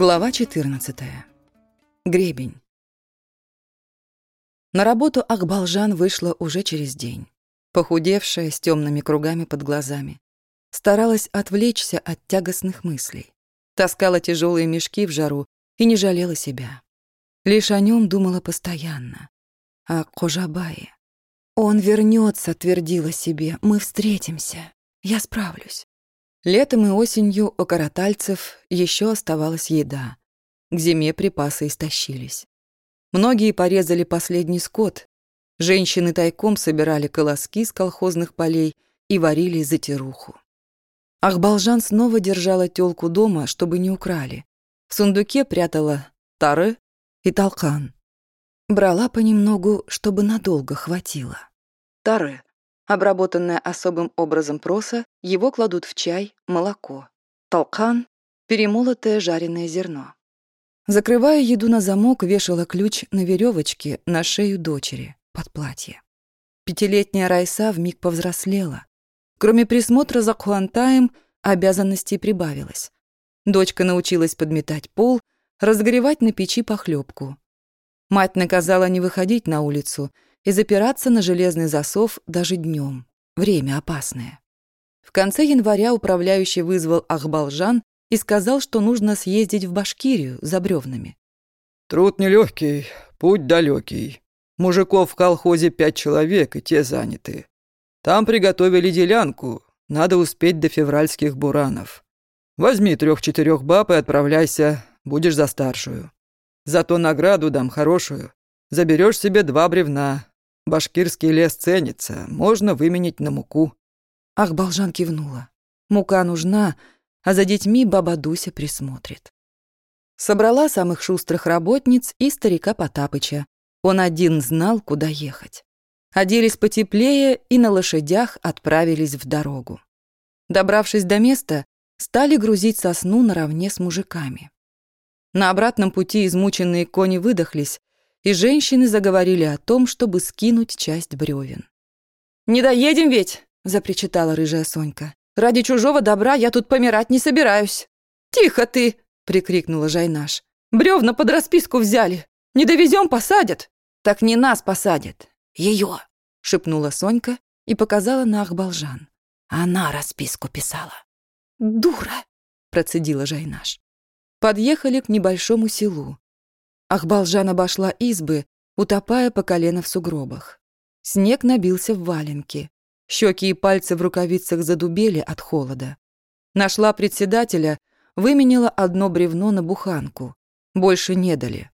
Глава 14. Гребень. На работу Акбалжан вышла уже через день, похудевшая с темными кругами под глазами. Старалась отвлечься от тягостных мыслей. Таскала тяжелые мешки в жару и не жалела себя. Лишь о нем думала постоянно. О Кожабае. «Он вернется, твердила себе, — «мы встретимся, я справлюсь». Летом и осенью у каратальцев еще оставалась еда. К зиме припасы истощились. Многие порезали последний скот. Женщины тайком собирали колоски с колхозных полей и варили затируху. Ахбалжан снова держала тёлку дома, чтобы не украли. В сундуке прятала тары и толкан. Брала понемногу, чтобы надолго хватило. Тары Обработанное особым образом проса, его кладут в чай, молоко. Толкан — перемолотое жареное зерно. Закрывая еду на замок, вешала ключ на веревочке на шею дочери, под платье. Пятилетняя Райса вмиг повзрослела. Кроме присмотра за Куантаем, обязанностей прибавилось. Дочка научилась подметать пол, разогревать на печи похлебку. Мать наказала не выходить на улицу — и запираться на железный засов даже днем. Время опасное. В конце января управляющий вызвал Ахбалжан и сказал, что нужно съездить в Башкирию за бревнами. «Труд нелегкий, путь далекий. Мужиков в колхозе пять человек, и те заняты. Там приготовили делянку, надо успеть до февральских буранов. Возьми трех-четырех баб и отправляйся, будешь за старшую. Зато награду дам хорошую. Заберешь себе два бревна, Башкирский лес ценится, можно выменить на муку». Ах, Балжан кивнула. Мука нужна, а за детьми баба Дуся присмотрит. Собрала самых шустрых работниц и старика Потапыча. Он один знал, куда ехать. Оделись потеплее и на лошадях отправились в дорогу. Добравшись до места, стали грузить сосну наравне с мужиками. На обратном пути измученные кони выдохлись, и женщины заговорили о том, чтобы скинуть часть бревен. «Не доедем ведь!» — запричитала рыжая Сонька. «Ради чужого добра я тут помирать не собираюсь!» «Тихо ты!» — прикрикнула Жайнаш. «Бревна под расписку взяли! Не довезем, посадят!» «Так не нас посадят, ее!» — шепнула Сонька и показала на Ахбалжан. Она расписку писала. «Дура!» — процедила Жайнаш. Подъехали к небольшому селу. Ахбалжан обошла избы, утопая по колено в сугробах. Снег набился в валенки. Щеки и пальцы в рукавицах задубели от холода. Нашла председателя, выменила одно бревно на буханку. Больше не дали.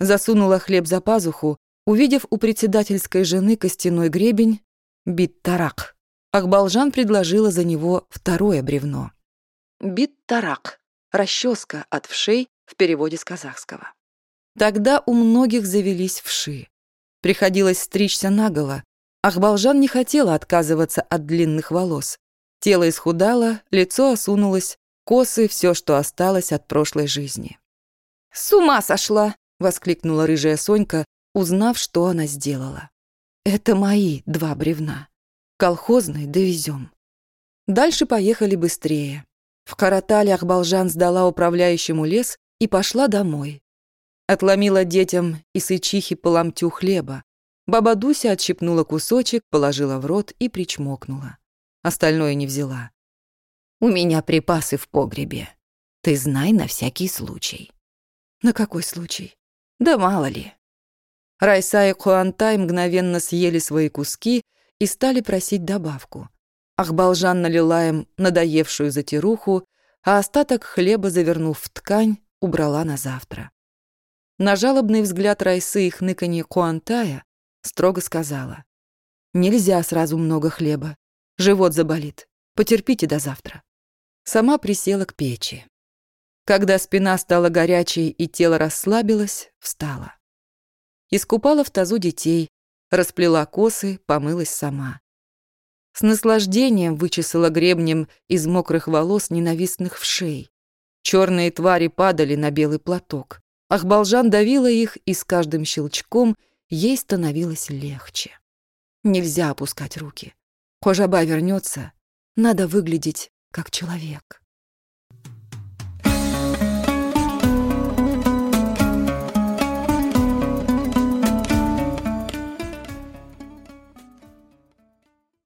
Засунула хлеб за пазуху, увидев у председательской жены костяной гребень, бит-тарак. Ахбалжан предложила за него второе бревно. Бит-тарак – расческа от вшей в переводе с казахского. Тогда у многих завелись вши. Приходилось стричься наголо. Ахбалжан не хотела отказываться от длинных волос. Тело исхудало, лицо осунулось, косы — все, что осталось от прошлой жизни. «С ума сошла!» — воскликнула рыжая Сонька, узнав, что она сделала. «Это мои два бревна. Колхозный довезем». Дальше поехали быстрее. В Каратале Ахбалжан сдала управляющему лес и пошла домой. Отломила детям и сычихи по ломтю хлеба. Баба Дуся отщипнула кусочек, положила в рот и причмокнула. Остальное не взяла. «У меня припасы в погребе. Ты знай на всякий случай». «На какой случай?» «Да мало ли». Райса и Хуантай мгновенно съели свои куски и стали просить добавку. Ахбалжан налила им надоевшую затируху, а остаток хлеба, завернув в ткань, убрала на завтра. На жалобный взгляд Райсы и хныканье Куантая строго сказала. «Нельзя сразу много хлеба. Живот заболит. Потерпите до завтра». Сама присела к печи. Когда спина стала горячей и тело расслабилось, встала. Искупала в тазу детей, расплела косы, помылась сама. С наслаждением вычесала гребнем из мокрых волос ненавистных вшей. Черные твари падали на белый платок. Ахбалжан давила их, и с каждым щелчком ей становилось легче. Нельзя опускать руки. Хожаба вернется, надо выглядеть как человек.